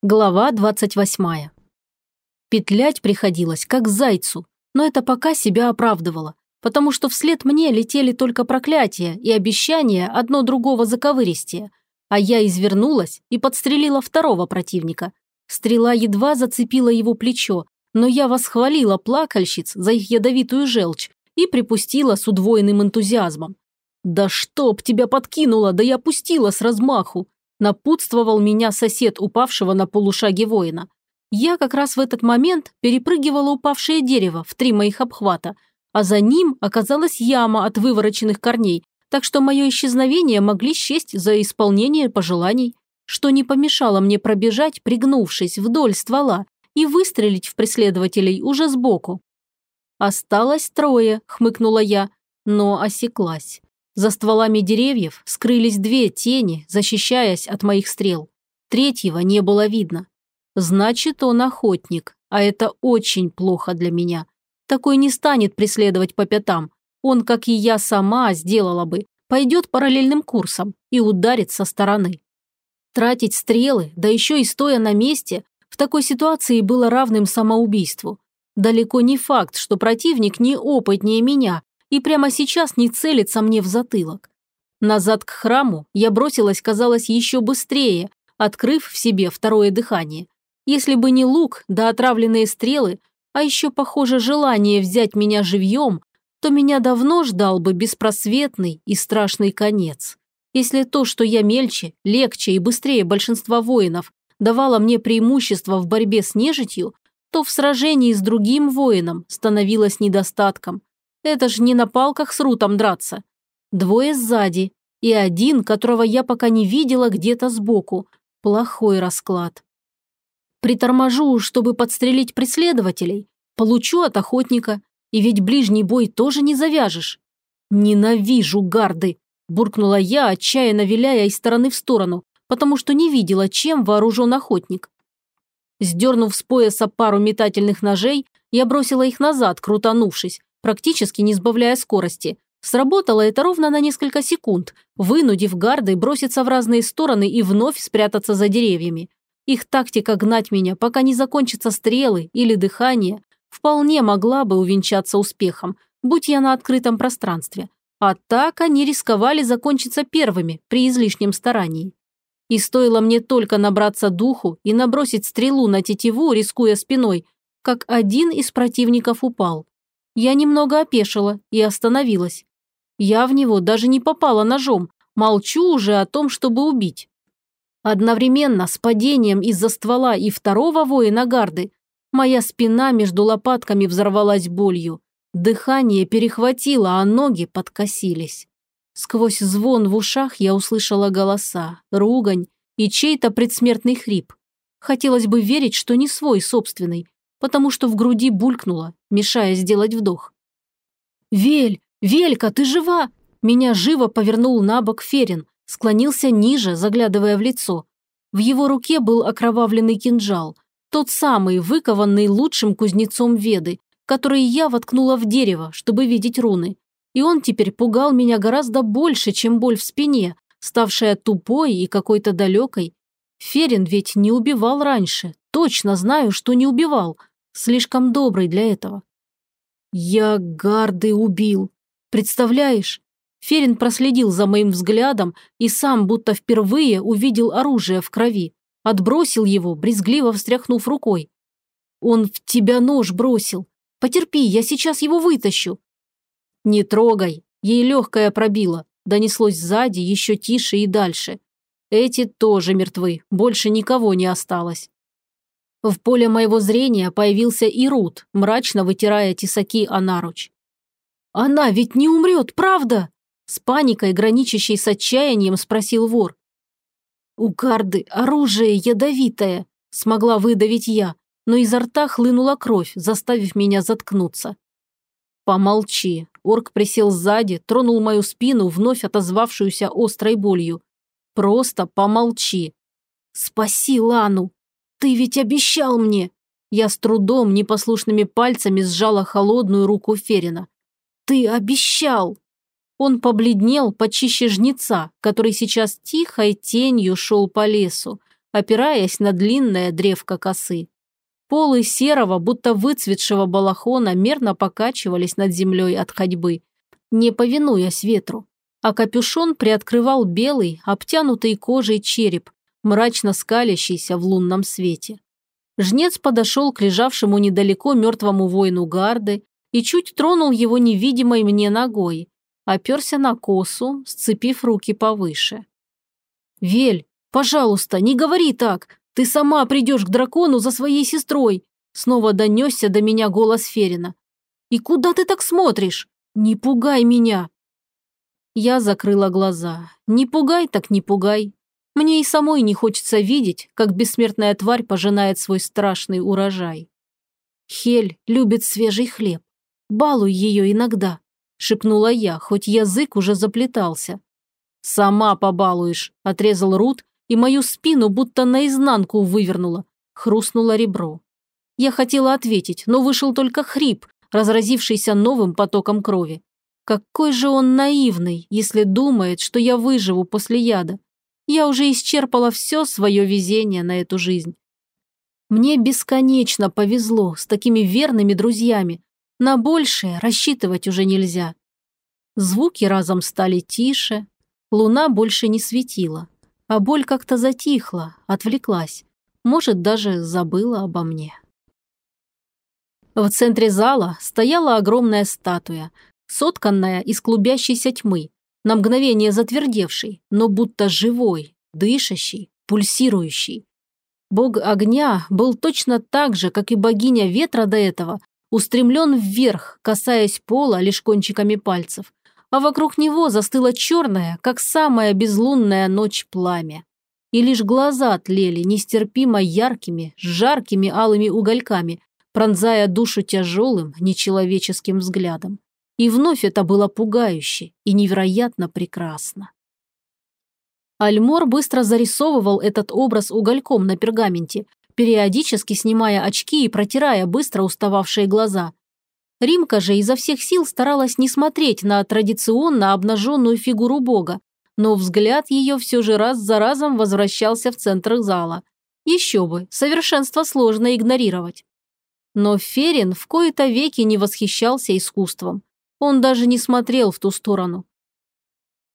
Глава 28. Петлять приходилось, как зайцу, но это пока себя оправдывало, потому что вслед мне летели только проклятия и обещания одно другого заковыристее, а я извернулась и подстрелила второго противника. Стрела едва зацепила его плечо, но я восхвалила плакальщиц за их ядовитую желчь и припустила с удвоенным энтузиазмом. «Да чтоб тебя подкинуло, да я пустила с размаху!» Напутствовал меня сосед упавшего на полушаге воина. Я как раз в этот момент перепрыгивала упавшее дерево в три моих обхвата, а за ним оказалась яма от вывороченных корней, так что мое исчезновение могли счесть за исполнение пожеланий, что не помешало мне пробежать, пригнувшись вдоль ствола, и выстрелить в преследователей уже сбоку. «Осталось трое», — хмыкнула я, но осеклась. За стволами деревьев скрылись две тени, защищаясь от моих стрел. Третьего не было видно. Значит, он охотник, а это очень плохо для меня. Такой не станет преследовать по пятам. Он, как и я сама сделала бы, пойдет параллельным курсом и ударит со стороны. Тратить стрелы, да еще и стоя на месте, в такой ситуации было равным самоубийству. Далеко не факт, что противник не опытнее меня и прямо сейчас не целится мне в затылок. Назад к храму я бросилась, казалось, еще быстрее, открыв в себе второе дыхание. Если бы не лук да отравленные стрелы, а еще, похоже, желание взять меня живьем, то меня давно ждал бы беспросветный и страшный конец. Если то, что я мельче, легче и быстрее большинства воинов, давало мне преимущество в борьбе с нежитью, то в сражении с другим воином становилось недостатком. Это ж не на палках с Рутом драться. Двое сзади и один, которого я пока не видела где-то сбоку. Плохой расклад. Приторможу, чтобы подстрелить преследователей. Получу от охотника. И ведь ближний бой тоже не завяжешь. Ненавижу гарды, буркнула я, отчаянно виляя из стороны в сторону, потому что не видела, чем вооружен охотник. Сдернув с пояса пару метательных ножей, я бросила их назад, крутанувшись, практически не сбавляя скорости. Сработало это ровно на несколько секунд, вынудив гарды броситься в разные стороны и вновь спрятаться за деревьями. Их тактика гнать меня, пока не закончатся стрелы или дыхание, вполне могла бы увенчаться успехом, будь я на открытом пространстве. А так они рисковали закончиться первыми при излишнем старании. И стоило мне только набраться духу и набросить стрелу на тетиву, рискуя спиной, как один из противников упал. Я немного опешила и остановилась. Я в него даже не попала ножом, молчу уже о том, чтобы убить. Одновременно с падением из-за ствола и второго воина гарды моя спина между лопатками взорвалась болью. Дыхание перехватило, а ноги подкосились. Сквозь звон в ушах я услышала голоса, ругань и чей-то предсмертный хрип. Хотелось бы верить, что не свой собственный, потому что в груди булькнуло, мешая сделать вдох. «Вель! Велька, ты жива!» Меня живо повернул на бок Ферин, склонился ниже, заглядывая в лицо. В его руке был окровавленный кинжал, тот самый, выкованный лучшим кузнецом Веды, который я воткнула в дерево, чтобы видеть руны. И он теперь пугал меня гораздо больше, чем боль в спине, ставшая тупой и какой-то далекой. Ферин ведь не убивал раньше, точно знаю, что не убивал, слишком добрый для этого. Я гарды убил. Представляешь? Ферин проследил за моим взглядом и сам будто впервые увидел оружие в крови. Отбросил его, брезгливо встряхнув рукой. Он в тебя нож бросил. Потерпи, я сейчас его вытащу. Не трогай. Ей легкое пробило. Донеслось сзади, еще тише и дальше. Эти тоже мертвы, больше никого не осталось. В поле моего зрения появился и Рут, мрачно вытирая тесаки о наруч. «Она ведь не умрет, правда?» С паникой, граничащей с отчаянием, спросил вор. «У Гарды оружие ядовитое», – смогла выдавить я, но изо рта хлынула кровь, заставив меня заткнуться. «Помолчи». Орк присел сзади, тронул мою спину, вновь отозвавшуюся острой болью. «Просто помолчи». «Спаси Лану!» «Ты ведь обещал мне!» Я с трудом, непослушными пальцами сжала холодную руку Ферина. «Ты обещал!» Он побледнел почище жнеца, который сейчас тихой тенью шел по лесу, опираясь на длинное древко косы. Полы серого, будто выцветшего балахона мерно покачивались над землей от ходьбы, не повинуясь ветру, а капюшон приоткрывал белый, обтянутый кожей череп, мрачно скалящийся в лунном свете. Жнец подошел к лежавшему недалеко мертвому воину гарды и чуть тронул его невидимой мне ногой, оперся на косу, сцепив руки повыше. «Вель, пожалуйста, не говори так! Ты сама придешь к дракону за своей сестрой!» Снова донесся до меня голос Ферина. «И куда ты так смотришь? Не пугай меня!» Я закрыла глаза. «Не пугай, так не пугай. Мне и самой не хочется видеть, как бессмертная тварь пожинает свой страшный урожай. Хель любит свежий хлеб. Балуй ее иногда, шепнула я, хоть язык уже заплетался. Сама побалуешь, отрезал Рут, и мою спину будто наизнанку вывернула. Хрустнуло ребро. Я хотела ответить, но вышел только хрип, разразившийся новым потоком крови. Какой же он наивный, если думает, что я выживу после яда. Я уже исчерпала все свое везение на эту жизнь. Мне бесконечно повезло с такими верными друзьями. На большее рассчитывать уже нельзя. Звуки разом стали тише, луна больше не светила, а боль как-то затихла, отвлеклась, может, даже забыла обо мне. В центре зала стояла огромная статуя, сотканная из клубящейся тьмы, на мгновение затвердевший, но будто живой, дышащий, пульсирующий. Бог огня был точно так же, как и богиня ветра до этого, устремлен вверх, касаясь пола лишь кончиками пальцев, а вокруг него застыло черное, как самая безлунная ночь пламя. И лишь глаза тлели нестерпимо яркими, жаркими алыми угольками, пронзая душу тяжелым, нечеловеческим взглядом. И вновь это было пугающе и невероятно прекрасно. Альмор быстро зарисовывал этот образ угольком на пергаменте, периодически снимая очки и протирая быстро устававшие глаза. Римка же изо всех сил старалась не смотреть на традиционно обнаженную фигуру бога, но взгляд ее все же раз за разом возвращался в центр зала. Еще бы, совершенство сложно игнорировать. Но Ферин в кои-то веки не восхищался искусством. Он даже не смотрел в ту сторону.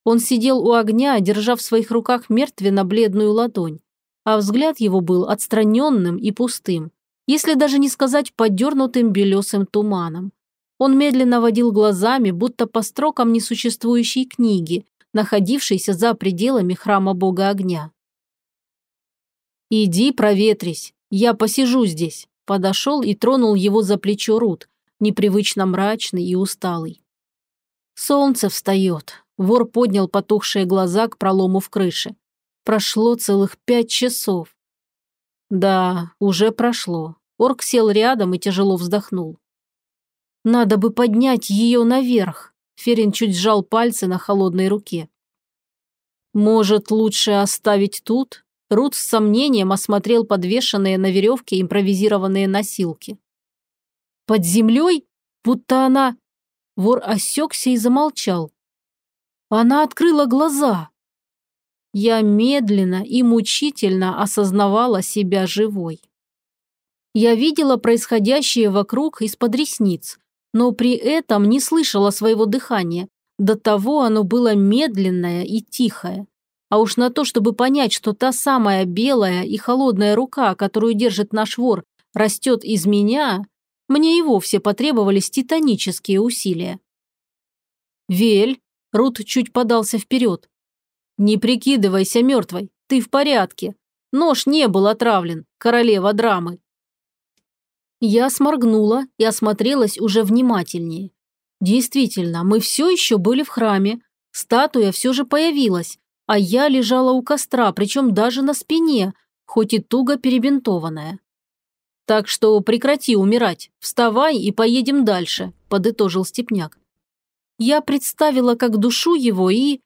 Он сидел у огня, держа в своих руках мертвенно-бледную ладонь, а взгляд его был отстраненным и пустым, если даже не сказать подернутым белесым туманом. Он медленно водил глазами, будто по строкам несуществующей книги, находившейся за пределами храма бога огня. «Иди проветрись, я посижу здесь», подошел и тронул его за плечо Рут, непривычно мрачный и усталый. Солнце встает. Вор поднял потухшие глаза к пролому в крыше. Прошло целых пять часов. Да, уже прошло. Орк сел рядом и тяжело вздохнул. Надо бы поднять ее наверх. Ферин чуть сжал пальцы на холодной руке. Может, лучше оставить тут? Рут с сомнением осмотрел подвешенные на веревке импровизированные носилки. Под землей? Будто она... Вор осекся и замолчал. Она открыла глаза. Я медленно и мучительно осознавала себя живой. Я видела происходящее вокруг из-под ресниц, но при этом не слышала своего дыхания. До того оно было медленное и тихое. А уж на то, чтобы понять, что та самая белая и холодная рука, которую держит наш вор, растет из меня, мне и вовсе потребовались титанические усилия. «Вель!» – Рут чуть подался вперед. «Не прикидывайся мертвой, ты в порядке. Нож не был отравлен, королева драмы». Я сморгнула и осмотрелась уже внимательнее. Действительно, мы все еще были в храме. Статуя все же появилась, а я лежала у костра, причем даже на спине, хоть и туго перебинтованная. Так что прекрати умирать, вставай и поедем дальше», – подытожил Степняк. Я представила, как душу его и...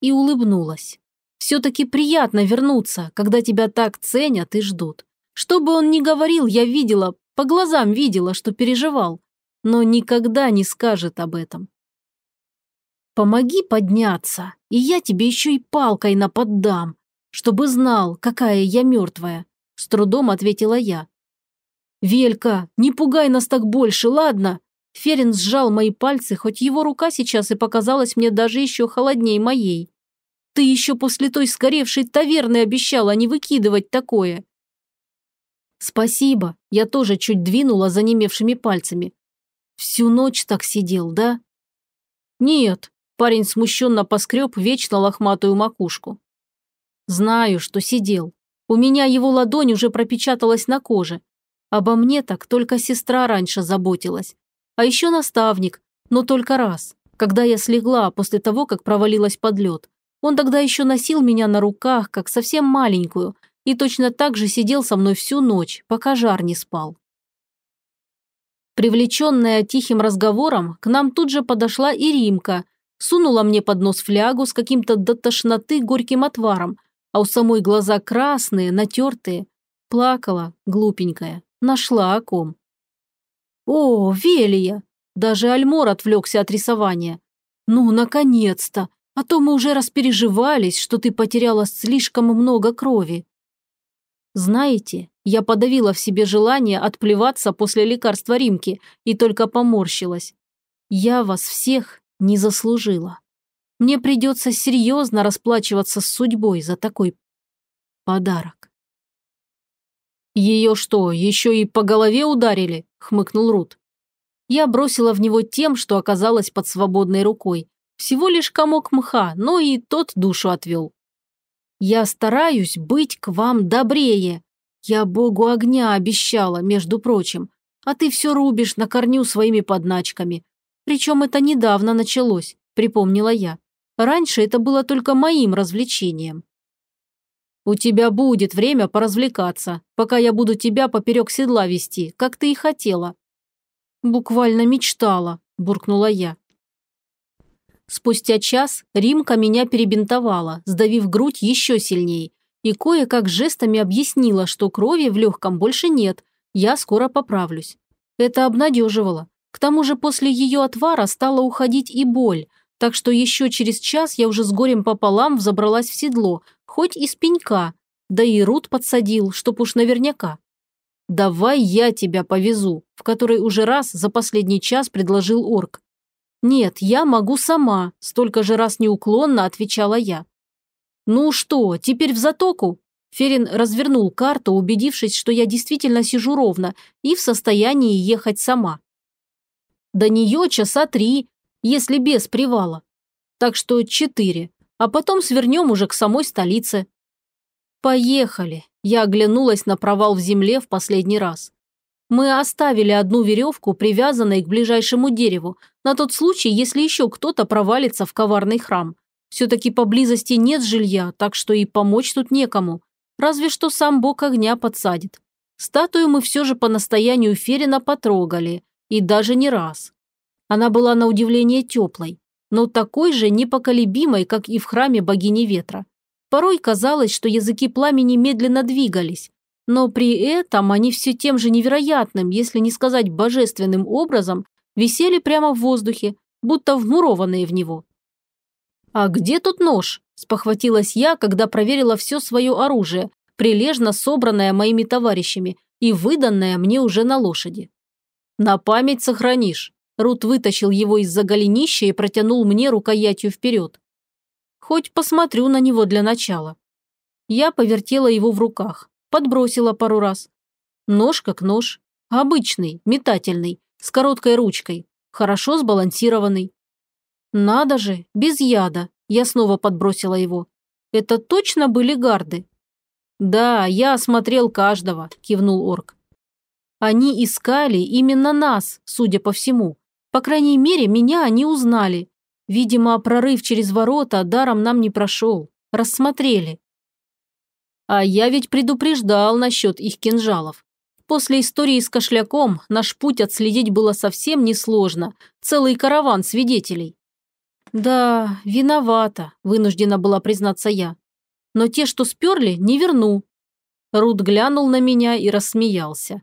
и улыбнулась. Все-таки приятно вернуться, когда тебя так ценят и ждут. Что бы он ни говорил, я видела, по глазам видела, что переживал, но никогда не скажет об этом. «Помоги подняться, и я тебе еще и палкой наподдам», чтобы знал, какая я мертвая», – с трудом ответила я. «Велька, не пугай нас так больше, ладно?» Ферин сжал мои пальцы, хоть его рука сейчас и показалась мне даже еще холодней моей. «Ты еще после той сгоревшей таверны обещала не выкидывать такое». «Спасибо», я тоже чуть двинула занемевшими пальцами. «Всю ночь так сидел, да?» «Нет», – парень смущенно поскреб вечно лохматую макушку. «Знаю, что сидел. У меня его ладонь уже пропечаталась на коже. Обо мне так только сестра раньше заботилась. А еще наставник, но только раз, когда я слегла после того, как провалилась под лед. Он тогда еще носил меня на руках, как совсем маленькую, и точно так же сидел со мной всю ночь, пока жар не спал. Привлеченная тихим разговором, к нам тут же подошла и Римка, сунула мне под нос флягу с каким-то до тошноты горьким отваром, а у самой глаза красные, натертые. Плакала, глупенькая, нашла о ком. «О, Велия!» Даже Альмор отвлекся от рисования. «Ну, наконец-то! А то мы уже распереживались, что ты потеряла слишком много крови». Знаете, я подавила в себе желание отплеваться после лекарства Римки и только поморщилась. Я вас всех не заслужила. Мне придется серьезно расплачиваться с судьбой за такой подарок. «Ее что, еще и по голове ударили?» – хмыкнул Рут. Я бросила в него тем, что оказалось под свободной рукой. Всего лишь комок мха, но и тот душу отвел. «Я стараюсь быть к вам добрее. Я богу огня обещала, между прочим, а ты все рубишь на корню своими подначками. Причем это недавно началось», – припомнила я. «Раньше это было только моим развлечением». «У тебя будет время поразвлекаться, пока я буду тебя поперек седла вести, как ты и хотела». «Буквально мечтала», – буркнула я. Спустя час Римка меня перебинтовала, сдавив грудь еще сильней, и кое-как жестами объяснила, что крови в легком больше нет, я скоро поправлюсь. Это обнадеживало. К тому же после ее отвара стала уходить и боль, так что еще через час я уже с горем пополам взобралась в седло, хоть из пенька, да и Рут подсадил, чтоб уж наверняка. «Давай я тебя повезу», в который уже раз за последний час предложил орк. «Нет, я могу сама», столько же раз неуклонно отвечала я. «Ну что, теперь в затоку?» Ферин развернул карту, убедившись, что я действительно сижу ровно и в состоянии ехать сама. До нее часа три, если без привала. Так что четыре а потом свернем уже к самой столице». «Поехали!» – я оглянулась на провал в земле в последний раз. Мы оставили одну веревку, привязанной к ближайшему дереву, на тот случай, если еще кто-то провалится в коварный храм. Все-таки поблизости нет жилья, так что и помочь тут некому. Разве что сам бог огня подсадит. Статую мы все же по настоянию Ферина потрогали, и даже не раз. Она была на удивление теплой но такой же непоколебимой, как и в храме богини ветра. Порой казалось, что языки пламени медленно двигались, но при этом они все тем же невероятным, если не сказать божественным образом, висели прямо в воздухе, будто вмурованные в него. «А где тут нож?» – спохватилась я, когда проверила все свое оружие, прилежно собранное моими товарищами и выданное мне уже на лошади. «На память сохранишь», Рут вытащил его из-за голенища и протянул мне рукоятью вперед. Хоть посмотрю на него для начала. Я повертела его в руках, подбросила пару раз. Нож как нож. Обычный, метательный, с короткой ручкой, хорошо сбалансированный. Надо же, без яда. Я снова подбросила его. Это точно были гарды? Да, я осмотрел каждого, кивнул орк. Они искали именно нас, судя по всему. По крайней мере, меня они узнали. Видимо, прорыв через ворота даром нам не прошел. Рассмотрели. А я ведь предупреждал насчет их кинжалов. После истории с кошляком наш путь отследить было совсем несложно. Целый караван свидетелей. Да, виновата, вынуждена была признаться я. Но те, что сперли, не верну. Рут глянул на меня и рассмеялся.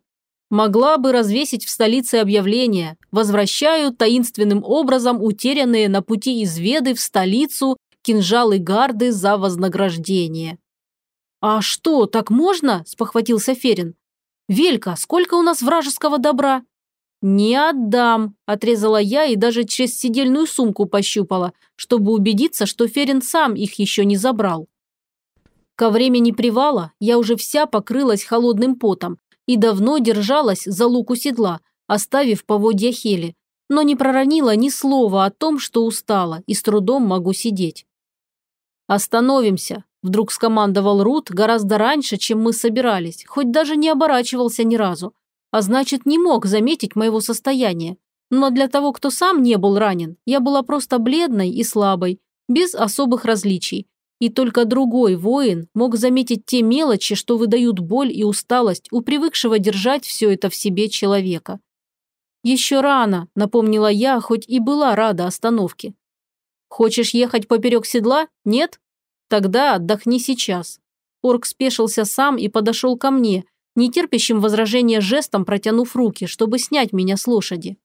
Могла бы развесить в столице объявление «Возвращаю таинственным образом утерянные на пути из Веды в столицу кинжалы гарды за вознаграждение». «А что, так можно?» – спохватился Ферин. «Велька, сколько у нас вражеского добра?» «Не отдам», – отрезала я и даже через сидельную сумку пощупала, чтобы убедиться, что Ферин сам их еще не забрал. Ко времени привала я уже вся покрылась холодным потом и давно держалась за луку седла, оставив поводья Хели, но не проронила ни слова о том, что устала и с трудом могу сидеть. «Остановимся», – вдруг скомандовал Рут гораздо раньше, чем мы собирались, хоть даже не оборачивался ни разу, а значит, не мог заметить моего состояния. Но для того, кто сам не был ранен, я была просто бледной и слабой, без особых различий, и только другой воин мог заметить те мелочи, что выдают боль и усталость у привыкшего держать все это в себе человека. «Еще рано», – напомнила я, хоть и была рада остановке. «Хочешь ехать поперек седла? Нет? Тогда отдохни сейчас». Орк спешился сам и подошел ко мне, нетерпящим возражения жестом протянув руки, чтобы снять меня с лошади.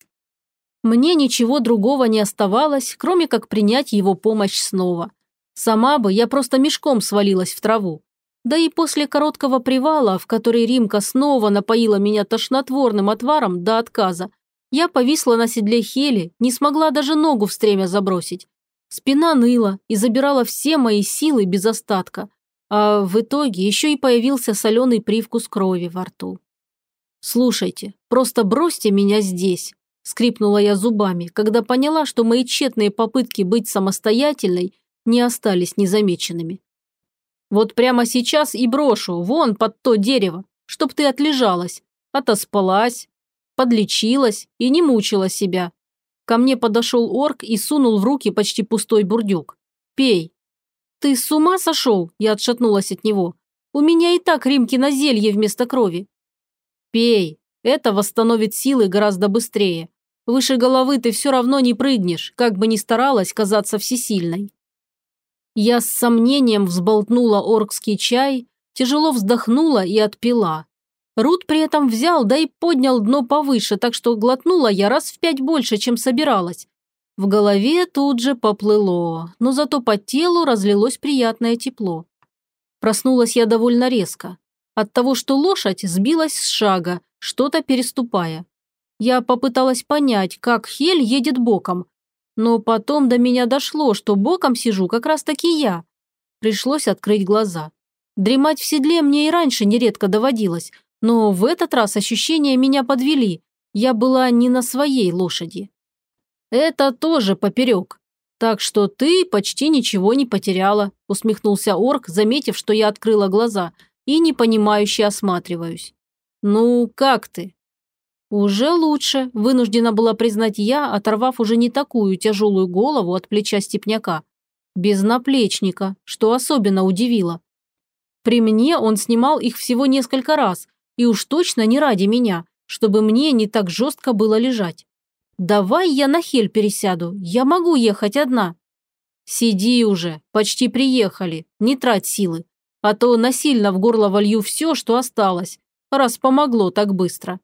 Мне ничего другого не оставалось, кроме как принять его помощь снова. Сама бы я просто мешком свалилась в траву. Да и после короткого привала, в который Римка снова напоила меня тошнотворным отваром до отказа, я повисла на седле Хели, не смогла даже ногу в стремя забросить. Спина ныла и забирала все мои силы без остатка, а в итоге еще и появился соленый привкус крови во рту. «Слушайте, просто бросьте меня здесь», – скрипнула я зубами, когда поняла, что мои тщетные попытки быть самостоятельной не остались незамеченными. «Вот прямо сейчас и брошу, вон под то дерево, чтоб ты отлежалась, отоспалась, подлечилась и не мучила себя. Ко мне подошел орк и сунул в руки почти пустой бурдюк. «Пей». «Ты с ума сошел?» – я отшатнулась от него. «У меня и так римки на зелье вместо крови». «Пей. Это восстановит силы гораздо быстрее. Выше головы ты все равно не прыгнешь, как бы ни старалась казаться всесильной». Я с сомнением взболтнула оркский чай, тяжело вздохнула и отпила. Рут при этом взял, да и поднял дно повыше, так что глотнула я раз в пять больше, чем собиралась. В голове тут же поплыло, но зато по телу разлилось приятное тепло. Проснулась я довольно резко. От того, что лошадь сбилась с шага, что-то переступая. Я попыталась понять, как Хель едет боком, но потом до меня дошло, что боком сижу как раз-таки я. Пришлось открыть глаза. Дремать в седле мне и раньше нередко доводилось, но в этот раз ощущения меня подвели. Я была не на своей лошади. Это тоже поперек. Так что ты почти ничего не потеряла, усмехнулся орк, заметив, что я открыла глаза и непонимающе осматриваюсь. Ну, как ты? Уже лучше, вынуждена была признать я, оторвав уже не такую тяжелую голову от плеча степняка. Без наплечника, что особенно удивило. При мне он снимал их всего несколько раз, и уж точно не ради меня, чтобы мне не так жестко было лежать. Давай я на хель пересяду, я могу ехать одна. Сиди уже, почти приехали, не трать силы, а то насильно в горло волью все, что осталось, раз помогло так быстро.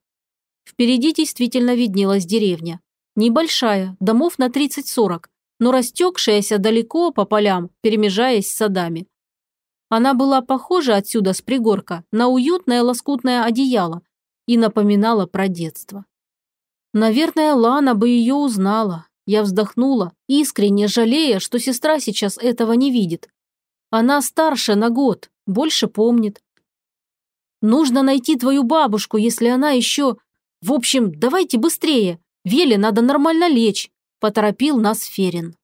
Впереди действительно виднелась деревня. Небольшая, домов на 30-40, но растекшаяся далеко по полям, перемежаясь с садами. Она была похожа отсюда с пригорка на уютное лоскутное одеяло и напоминала про детство. Наверное, Лана бы ее узнала. Я вздохнула, искренне жалея, что сестра сейчас этого не видит. Она старше на год, больше помнит. Нужно найти твою бабушку, если она еще... В общем, давайте быстрее. Веле надо нормально лечь, поторопил нас Ферин.